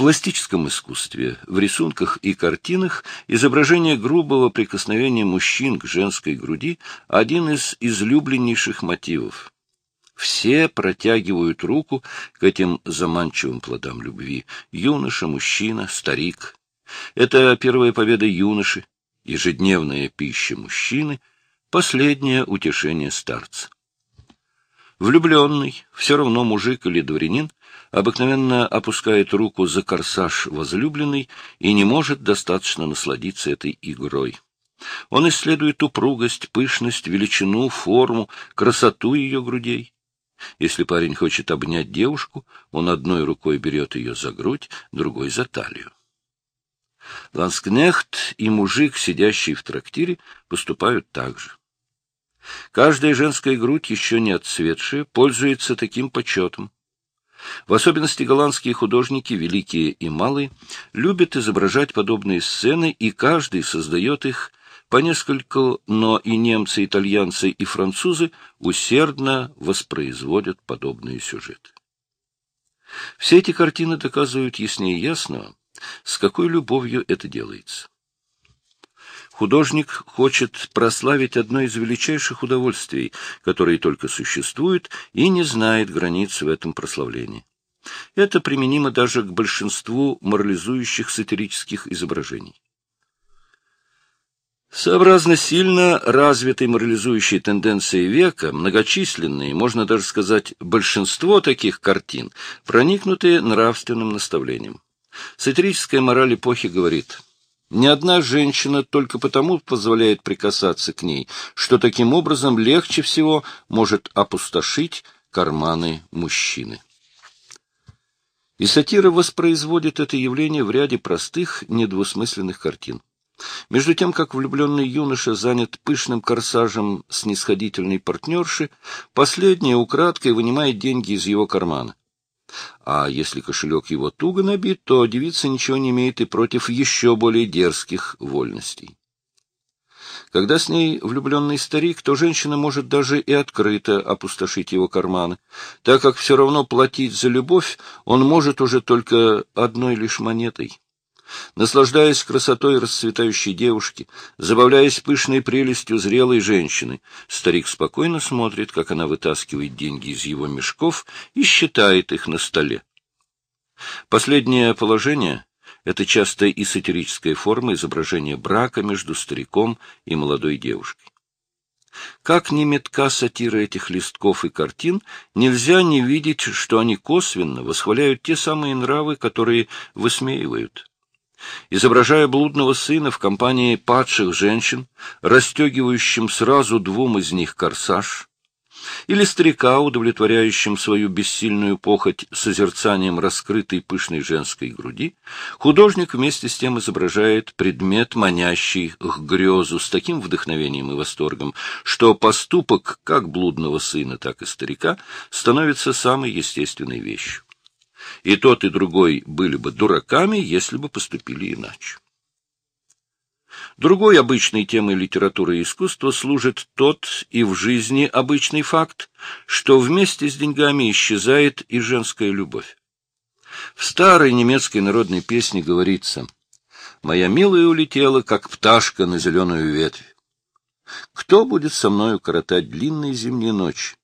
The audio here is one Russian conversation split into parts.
пластическом искусстве, в рисунках и картинах изображение грубого прикосновения мужчин к женской груди – один из излюбленнейших мотивов. Все протягивают руку к этим заманчивым плодам любви – юноша, мужчина, старик. Это первая победа юноши, ежедневная пища мужчины, последнее утешение старца. Влюбленный, все равно мужик или дворянин, обыкновенно опускает руку за корсаж возлюбленной и не может достаточно насладиться этой игрой. Он исследует упругость, пышность, величину, форму, красоту ее грудей. Если парень хочет обнять девушку, он одной рукой берет ее за грудь, другой — за талию. Ланскнехт и мужик, сидящий в трактире, поступают так же. Каждая женская грудь, еще не отцветшая, пользуется таким почетом. В особенности голландские художники, великие и малые, любят изображать подобные сцены, и каждый создает их по нескольку, но и немцы, итальянцы и французы усердно воспроизводят подобные сюжеты. Все эти картины доказывают яснее ясного, с какой любовью это делается. Художник хочет прославить одно из величайших удовольствий, которые только существуют, и не знает границ в этом прославлении. Это применимо даже к большинству морализующих сатирических изображений. Сообразно сильно развитой морализующей тенденции века, многочисленные, можно даже сказать, большинство таких картин, проникнутые нравственным наставлением. Сатирическая мораль эпохи говорит – ни одна женщина только потому позволяет прикасаться к ней, что таким образом легче всего может опустошить карманы мужчины. И сатира воспроизводит это явление в ряде простых, недвусмысленных картин. Между тем, как влюбленный юноша занят пышным корсажем снисходительной партнерши, последняя украдкой вынимает деньги из его кармана. А если кошелек его туго набит, то девица ничего не имеет и против еще более дерзких вольностей. Когда с ней влюбленный старик, то женщина может даже и открыто опустошить его карманы, так как все равно платить за любовь он может уже только одной лишь монетой. Наслаждаясь красотой расцветающей девушки, забавляясь пышной прелестью зрелой женщины, старик спокойно смотрит, как она вытаскивает деньги из его мешков и считает их на столе. Последнее положение — это часто и сатирическая форма изображения брака между стариком и молодой девушкой. Как ни метка сатира этих листков и картин, нельзя не видеть, что они косвенно восхваляют те самые нравы, которые высмеивают изображая блудного сына в компании падших женщин, расстегивающим сразу двум из них корсаж, или старика, удовлетворяющим свою бессильную похоть созерцанием раскрытой пышной женской груди, художник вместе с тем изображает предмет, манящий к грезу с таким вдохновением и восторгом, что поступок как блудного сына, так и старика становится самой естественной вещью и тот, и другой были бы дураками, если бы поступили иначе. Другой обычной темой литературы и искусства служит тот и в жизни обычный факт, что вместе с деньгами исчезает и женская любовь. В старой немецкой народной песне говорится «Моя милая улетела, как пташка на зеленую ветвь. Кто будет со мною коротать длинные зимние ночи?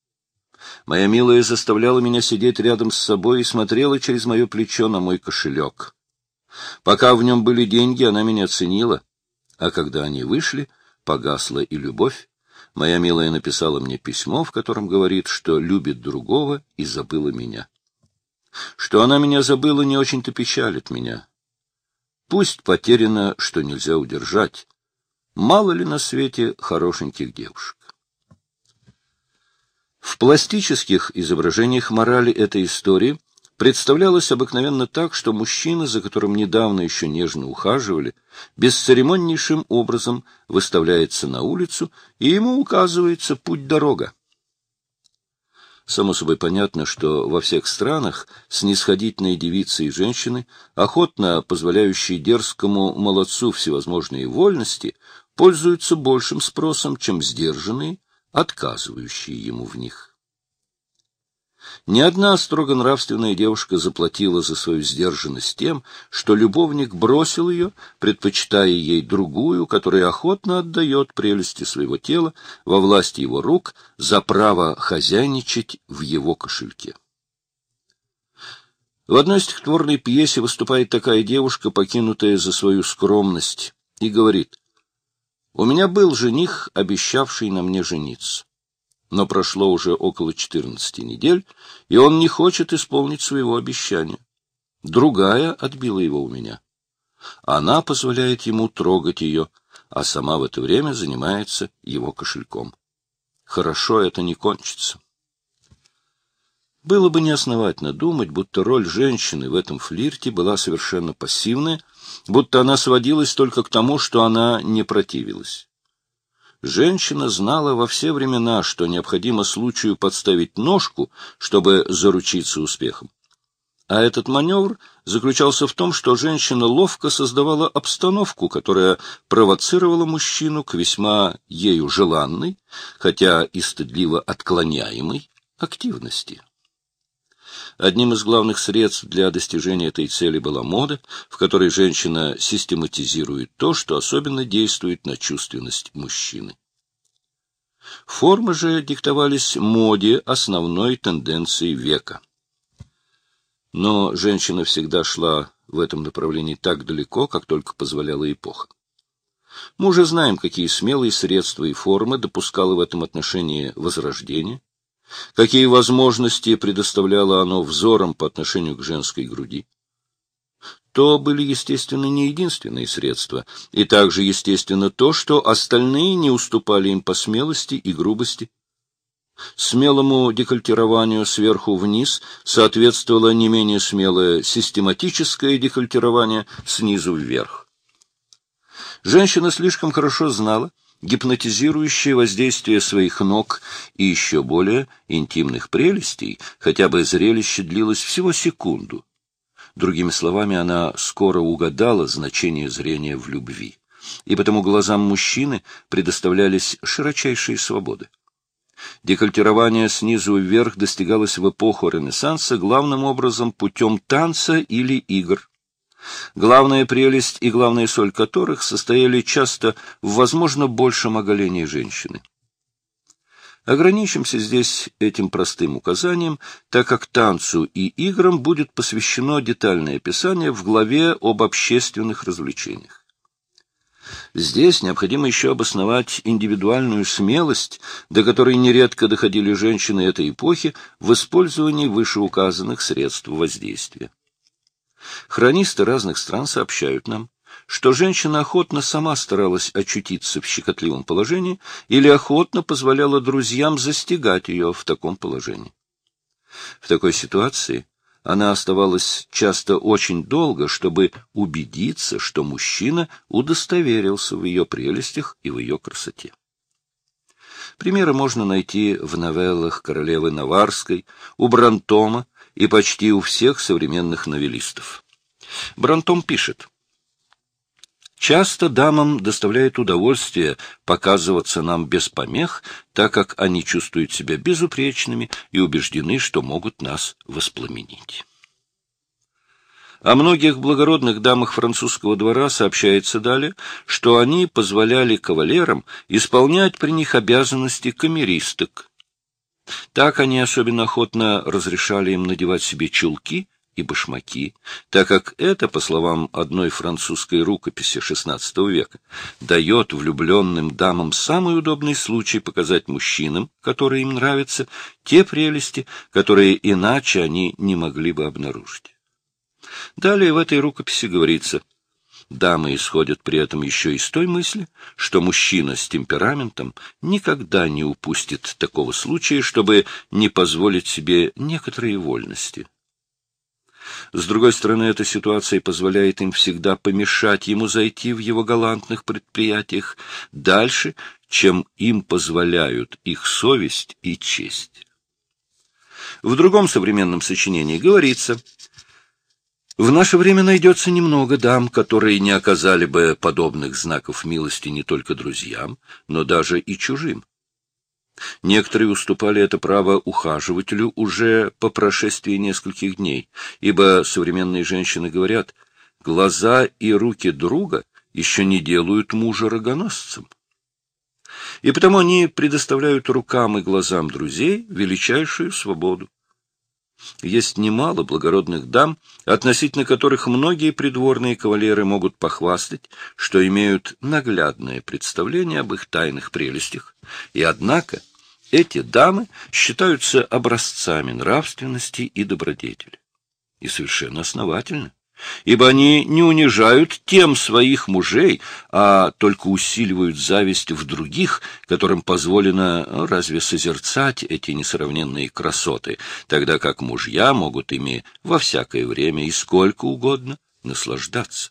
Моя милая заставляла меня сидеть рядом с собой и смотрела через мое плечо на мой кошелек. Пока в нем были деньги, она меня ценила, а когда они вышли, погасла и любовь. Моя милая написала мне письмо, в котором говорит, что любит другого и забыла меня. Что она меня забыла, не очень-то печалит меня. Пусть потеряно, что нельзя удержать. Мало ли на свете хорошеньких девушек. В пластических изображениях морали этой истории представлялось обыкновенно так, что мужчина, за которым недавно еще нежно ухаживали, бесцеремоннейшим образом выставляется на улицу, и ему указывается путь-дорога. Само собой понятно, что во всех странах снисходительные девицы и женщины, охотно позволяющие дерзкому молодцу всевозможные вольности, пользуются большим спросом, чем сдержанные, отказывающие ему в них. Ни одна строго нравственная девушка заплатила за свою сдержанность тем, что любовник бросил ее, предпочитая ей другую, которая охотно отдает прелести своего тела во власть его рук за право хозяйничать в его кошельке. В одной стихотворной пьесе выступает такая девушка, покинутая за свою скромность, и говорит, «У меня был жених, обещавший на мне жениться но прошло уже около 14 недель, и он не хочет исполнить своего обещания. Другая отбила его у меня. Она позволяет ему трогать ее, а сама в это время занимается его кошельком. Хорошо это не кончится. Было бы неосновательно думать, будто роль женщины в этом флирте была совершенно пассивная, будто она сводилась только к тому, что она не противилась. Женщина знала во все времена, что необходимо случаю подставить ножку, чтобы заручиться успехом. А этот маневр заключался в том, что женщина ловко создавала обстановку, которая провоцировала мужчину к весьма ею желанной, хотя и стыдливо отклоняемой, активности. Одним из главных средств для достижения этой цели была мода, в которой женщина систематизирует то, что особенно действует на чувственность мужчины. Формы же диктовались моде основной тенденции века. Но женщина всегда шла в этом направлении так далеко, как только позволяла эпоха. Мы уже знаем, какие смелые средства и формы допускало в этом отношении Возрождение, Какие возможности предоставляло оно взором по отношению к женской груди? То были, естественно, не единственные средства, и также естественно то, что остальные не уступали им по смелости и грубости. Смелому декольтированию сверху вниз соответствовало не менее смелое систематическое декольтирование снизу вверх. Женщина слишком хорошо знала, гипнотизирующее воздействие своих ног и еще более интимных прелестей, хотя бы зрелище длилось всего секунду. Другими словами, она скоро угадала значение зрения в любви, и потому глазам мужчины предоставлялись широчайшие свободы. Декольтирование снизу вверх достигалось в эпоху Ренессанса главным образом путем танца или игр главная прелесть и главная соль которых состояли часто в, возможно, большем оголении женщины. Ограничимся здесь этим простым указанием, так как танцу и играм будет посвящено детальное описание в главе об общественных развлечениях. Здесь необходимо еще обосновать индивидуальную смелость, до которой нередко доходили женщины этой эпохи в использовании вышеуказанных средств воздействия. Хронисты разных стран сообщают нам, что женщина охотно сама старалась очутиться в щекотливом положении или охотно позволяла друзьям застигать ее в таком положении. В такой ситуации она оставалась часто очень долго, чтобы убедиться, что мужчина удостоверился в ее прелестях и в ее красоте. Примеры можно найти в новеллах королевы Наварской, у Брантома и почти у всех современных новеллистов. Брантом пишет. Часто дамам доставляет удовольствие показываться нам без помех, так как они чувствуют себя безупречными и убеждены, что могут нас воспламенить. О многих благородных дамах французского двора сообщается далее, что они позволяли кавалерам исполнять при них обязанности камеристок. Так они особенно охотно разрешали им надевать себе чулки и башмаки, так как это, по словам одной французской рукописи XVI века, дает влюбленным дамам самый удобный случай показать мужчинам, которые им нравятся, те прелести, которые иначе они не могли бы обнаружить. Далее в этой рукописи говорится, дамы исходят при этом еще из той мысли, что мужчина с темпераментом никогда не упустит такого случая, чтобы не позволить себе некоторые вольности. С другой стороны, эта ситуация позволяет им всегда помешать ему зайти в его галантных предприятиях дальше, чем им позволяют их совесть и честь. В другом современном сочинении говорится, «В наше время найдется немного дам, которые не оказали бы подобных знаков милости не только друзьям, но даже и чужим. Некоторые уступали это право ухаживателю уже по прошествии нескольких дней, ибо современные женщины говорят, глаза и руки друга еще не делают мужа рогоносцем. И потому они предоставляют рукам и глазам друзей величайшую свободу. Есть немало благородных дам, относительно которых многие придворные кавалеры могут похвастать, что имеют наглядное представление об их тайных прелестях, и однако эти дамы считаются образцами нравственности и добродетели. И совершенно основательно ибо они не унижают тем своих мужей, а только усиливают зависть в других, которым позволено разве созерцать эти несравненные красоты, тогда как мужья могут ими во всякое время и сколько угодно наслаждаться.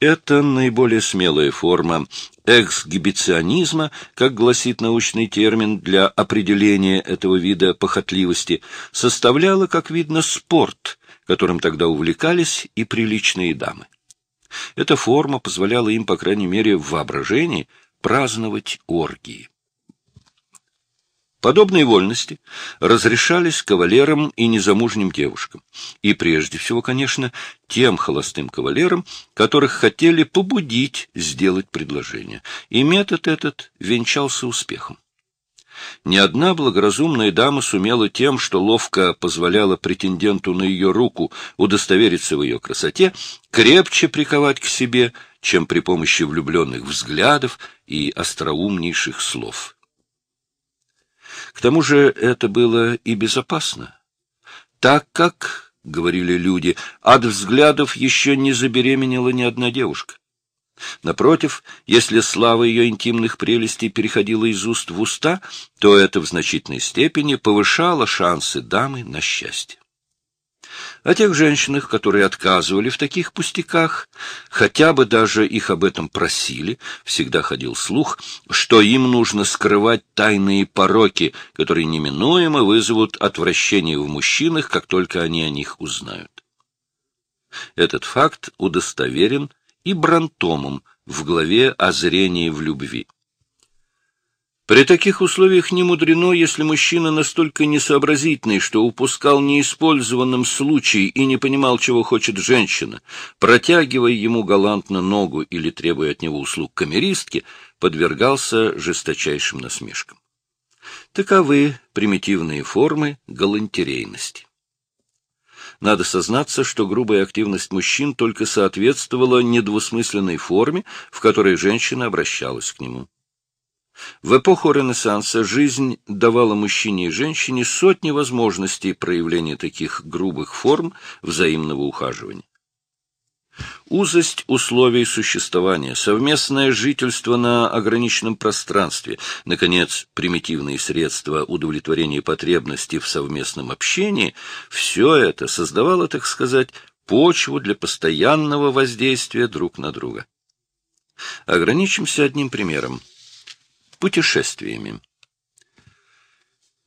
Это наиболее смелая форма эксгибиционизма, как гласит научный термин для определения этого вида похотливости, составляла, как видно, спорт, которым тогда увлекались и приличные дамы. Эта форма позволяла им, по крайней мере, в воображении праздновать оргии. Подобные вольности разрешались кавалерам и незамужним девушкам, и прежде всего, конечно, тем холостым кавалерам, которых хотели побудить сделать предложение, и метод этот венчался успехом. Ни одна благоразумная дама сумела тем, что ловко позволяла претенденту на ее руку удостовериться в ее красоте, крепче приковать к себе, чем при помощи влюбленных взглядов и остроумнейших слов. К тому же это было и безопасно, так как, — говорили люди, — от взглядов еще не забеременела ни одна девушка. Напротив, если слава ее интимных прелестей переходила из уст в уста, то это в значительной степени повышало шансы дамы на счастье. О тех женщинах, которые отказывали в таких пустяках, хотя бы даже их об этом просили, всегда ходил слух, что им нужно скрывать тайные пороки, которые неминуемо вызовут отвращение в мужчинах, как только они о них узнают. Этот факт удостоверен и Брантомом в главе о зрении в любви. При таких условиях не мудрено, если мужчина настолько несообразительный, что упускал неиспользованным случай и не понимал, чего хочет женщина, протягивая ему галантно ногу или требуя от него услуг камеристки, подвергался жесточайшим насмешкам. Таковы примитивные формы галантерейности. Надо сознаться, что грубая активность мужчин только соответствовала недвусмысленной форме, в которой женщина обращалась к нему. В эпоху Ренессанса жизнь давала мужчине и женщине сотни возможностей проявления таких грубых форм взаимного ухаживания. Узость условий существования, совместное жительство на ограниченном пространстве, наконец, примитивные средства удовлетворения потребностей в совместном общении – все это создавало, так сказать, почву для постоянного воздействия друг на друга. Ограничимся одним примером – путешествиями.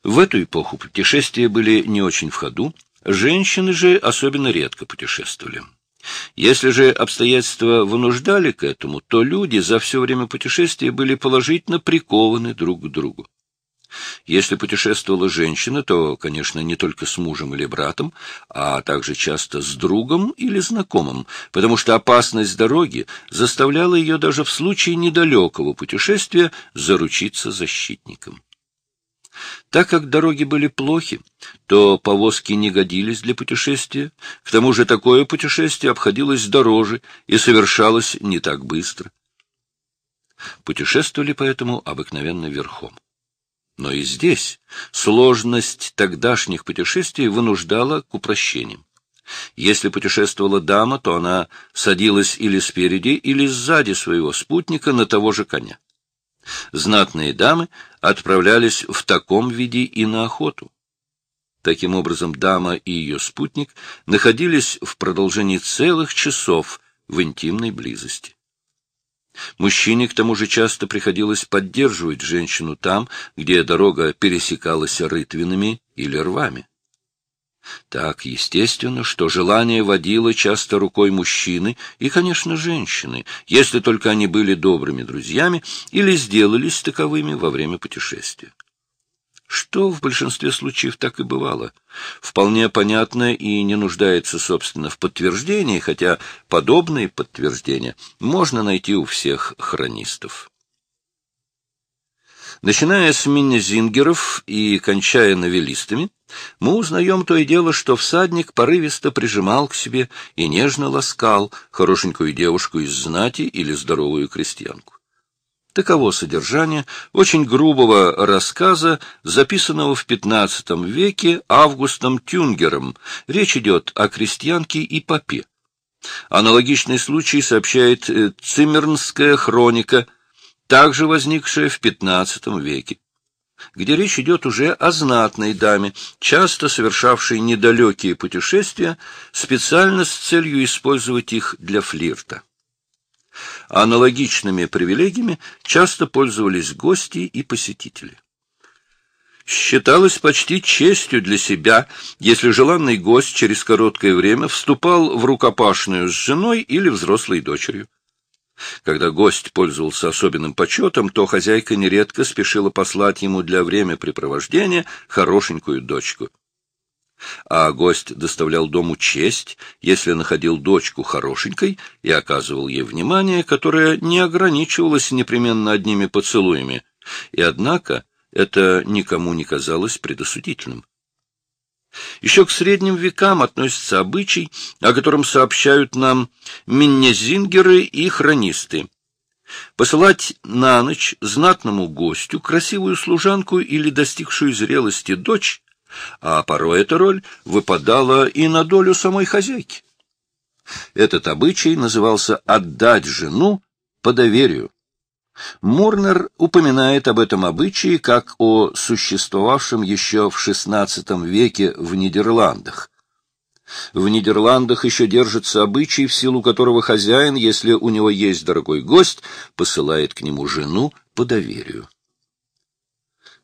В эту эпоху путешествия были не очень в ходу, женщины же особенно редко путешествовали. Если же обстоятельства вынуждали к этому, то люди за все время путешествия были положительно прикованы друг к другу. Если путешествовала женщина, то, конечно, не только с мужем или братом, а также часто с другом или знакомым, потому что опасность дороги заставляла ее даже в случае недалекого путешествия заручиться защитником. Так как дороги были плохи, то повозки не годились для путешествия, к тому же такое путешествие обходилось дороже и совершалось не так быстро. Путешествовали поэтому обыкновенно верхом. Но и здесь сложность тогдашних путешествий вынуждала к упрощениям. Если путешествовала дама, то она садилась или спереди, или сзади своего спутника на того же коня. Знатные дамы отправлялись в таком виде и на охоту. Таким образом, дама и ее спутник находились в продолжении целых часов в интимной близости. Мужчине к тому же часто приходилось поддерживать женщину там, где дорога пересекалась рытвинами или рвами. Так, естественно, что желание водило часто рукой мужчины и, конечно, женщины, если только они были добрыми друзьями или сделались таковыми во время путешествия. Что в большинстве случаев так и бывало. Вполне понятно и не нуждается, собственно, в подтверждении, хотя подобные подтверждения можно найти у всех хронистов. Начиная с миннезингеров и кончая новеллистами, мы узнаем то и дело, что всадник порывисто прижимал к себе и нежно ласкал хорошенькую девушку из знати или здоровую крестьянку. Таково содержание очень грубого рассказа, записанного в XV веке Августом Тюнгером. Речь идет о крестьянке и попе. Аналогичный случай сообщает э, Циммернская хроника, также возникшая в XV веке где речь идет уже о знатной даме, часто совершавшей недалекие путешествия, специально с целью использовать их для флирта. Аналогичными привилегиями часто пользовались гости и посетители. Считалось почти честью для себя, если желанный гость через короткое время вступал в рукопашную с женой или взрослой дочерью. Когда гость пользовался особенным почетом, то хозяйка нередко спешила послать ему для времяпрепровождения хорошенькую дочку. А гость доставлял дому честь, если находил дочку хорошенькой и оказывал ей внимание, которое не ограничивалось непременно одними поцелуями, и, однако, это никому не казалось предосудительным. Еще к средним векам относится обычай, о котором сообщают нам миннезингеры и хронисты. Посылать на ночь знатному гостю красивую служанку или достигшую зрелости дочь, а порой эта роль выпадала и на долю самой хозяйки. Этот обычай назывался «отдать жену по доверию». Мурнер упоминает об этом обычае как о существовавшем еще в XVI веке в Нидерландах. В Нидерландах еще держится обычай, в силу которого хозяин, если у него есть дорогой гость, посылает к нему жену по доверию.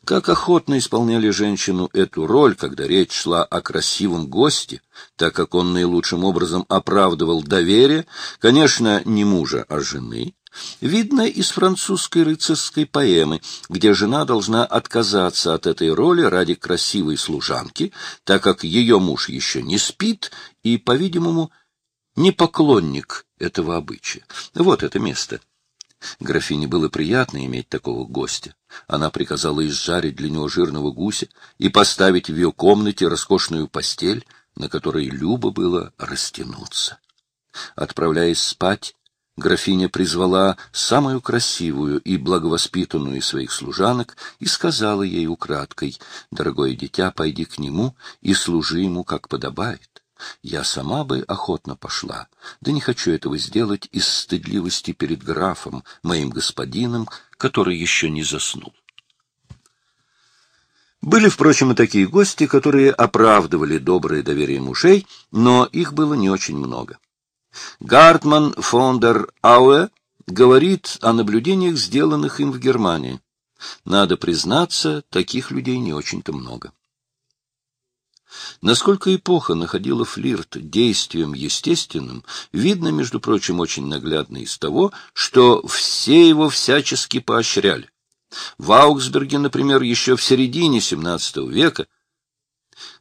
Как охотно исполняли женщину эту роль, когда речь шла о красивом госте, так как он наилучшим образом оправдывал доверие, конечно, не мужа, а жены, видно из французской рыцарской поэмы, где жена должна отказаться от этой роли ради красивой служанки, так как ее муж еще не спит и, по-видимому, не поклонник этого обычая. Вот это место. Графине было приятно иметь такого гостя. Она приказала изжарить для него жирного гуся и поставить в ее комнате роскошную постель, на которой любо было растянуться. Отправляясь спать, графиня призвала самую красивую и благовоспитанную из своих служанок и сказала ей украдкой, «Дорогое дитя, пойди к нему и служи ему, как подобает. Я сама бы охотно пошла, да не хочу этого сделать из стыдливости перед графом, моим господином, который еще не заснул». Были, впрочем, и такие гости, которые оправдывали доброе доверие мужей, но их было не очень много. Гартман фон дер Ауэ говорит о наблюдениях, сделанных им в Германии. Надо признаться, таких людей не очень-то много. Насколько эпоха находила флирт действием естественным, видно, между прочим, очень наглядно из того, что все его всячески поощряли. В Аугсберге, например, еще в середине XVII века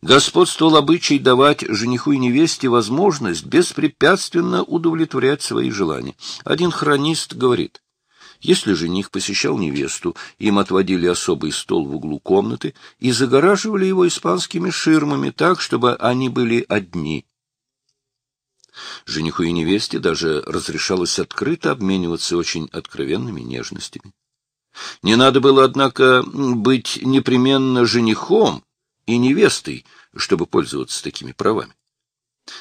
господствовал обычай давать жениху и невесте возможность беспрепятственно удовлетворять свои желания. Один хронист говорит, если жених посещал невесту, им отводили особый стол в углу комнаты и загораживали его испанскими ширмами так, чтобы они были одни. Жениху и невесте даже разрешалось открыто обмениваться очень откровенными нежностями. Не надо было, однако, быть непременно женихом, и невестой, чтобы пользоваться такими правами.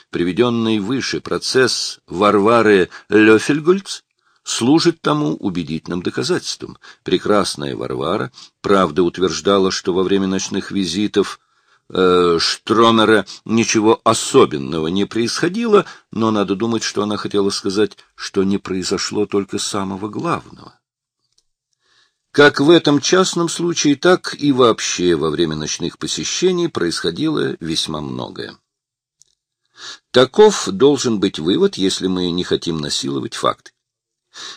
Приведенный выше процесс Варвары Лёфельгольц служит тому убедительным доказательством. Прекрасная Варвара, правда, утверждала, что во время ночных визитов э, Штромера ничего особенного не происходило, но надо думать, что она хотела сказать, что не произошло только самого главного. Как в этом частном случае, так и вообще во время ночных посещений происходило весьма многое. Таков должен быть вывод, если мы не хотим насиловать факты.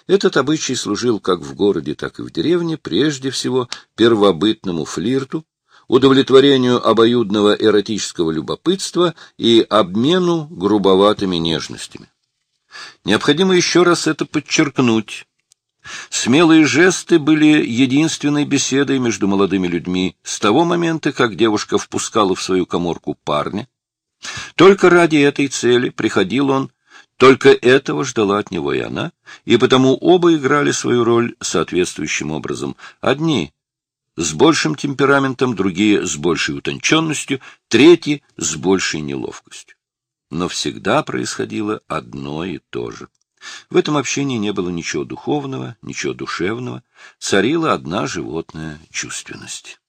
Этот обычай служил как в городе, так и в деревне, прежде всего первобытному флирту, удовлетворению обоюдного эротического любопытства и обмену грубоватыми нежностями. Необходимо еще раз это подчеркнуть. Смелые жесты были единственной беседой между молодыми людьми с того момента, как девушка впускала в свою коморку парня. Только ради этой цели приходил он, только этого ждала от него и она, и потому оба играли свою роль соответствующим образом. Одни с большим темпераментом, другие с большей утонченностью, третьи с большей неловкостью. Но всегда происходило одно и то же. В этом общении не было ничего духовного, ничего душевного, царила одна животная чувственность.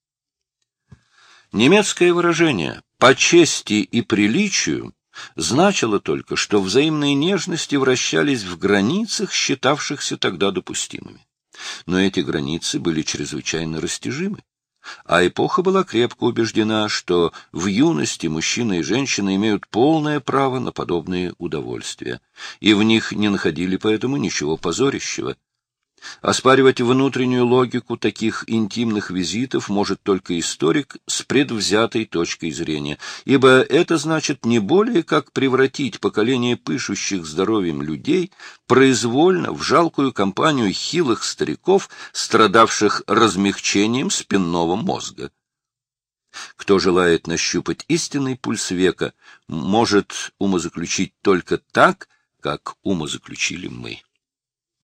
Немецкое выражение «по чести и приличию» значило только, что взаимные нежности вращались в границах, считавшихся тогда допустимыми но эти границы были чрезвычайно растяжимы. А эпоха была крепко убеждена, что в юности мужчина и женщина имеют полное право на подобные удовольствия, и в них не находили поэтому ничего позорящего. Оспаривать внутреннюю логику таких интимных визитов может только историк с предвзятой точкой зрения, ибо это значит не более как превратить поколение пышущих здоровьем людей произвольно в жалкую компанию хилых стариков, страдавших размягчением спинного мозга. Кто желает нащупать истинный пульс века, может умозаключить только так, как умозаключили мы.